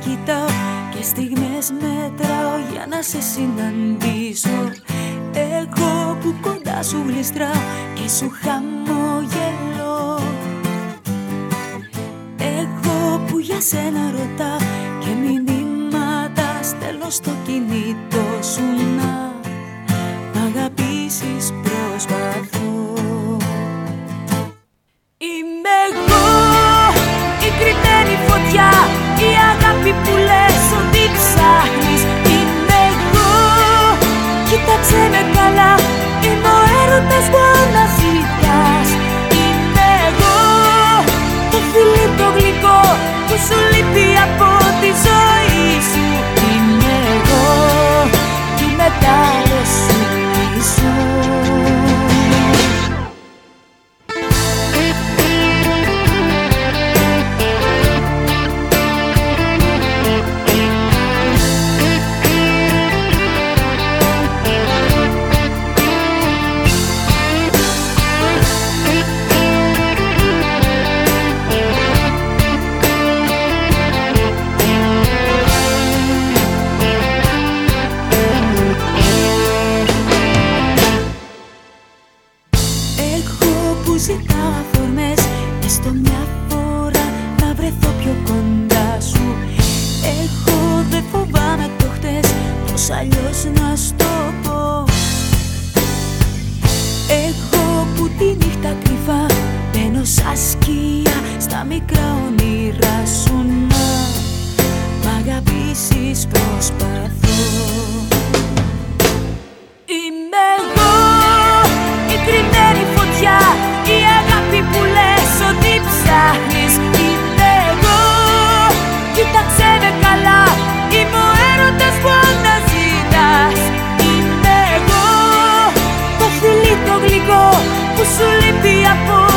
κοιτάω και στιγμές μετράω για να σε συναντήσω. Εγώ που κοντά σου γλιστράω και σου χαμογελώ. Εγώ που για σένα ρωτά και μηνύματα στέλνω στο κινητό. Σαν σκία στα μικρά όνειρά σου να Μ' αγαπήσεις προσπαθώ. Είμαι εγώ η κρυμμένη φωτιά Η αγάπη που λες ότι ψάχνεις. Είμαι εγώ Κοίταξε με καλά Είμαι ο έρωτας που αναζητάς. Είμαι εγώ Το φιλί το γλυκό που σου λείπει από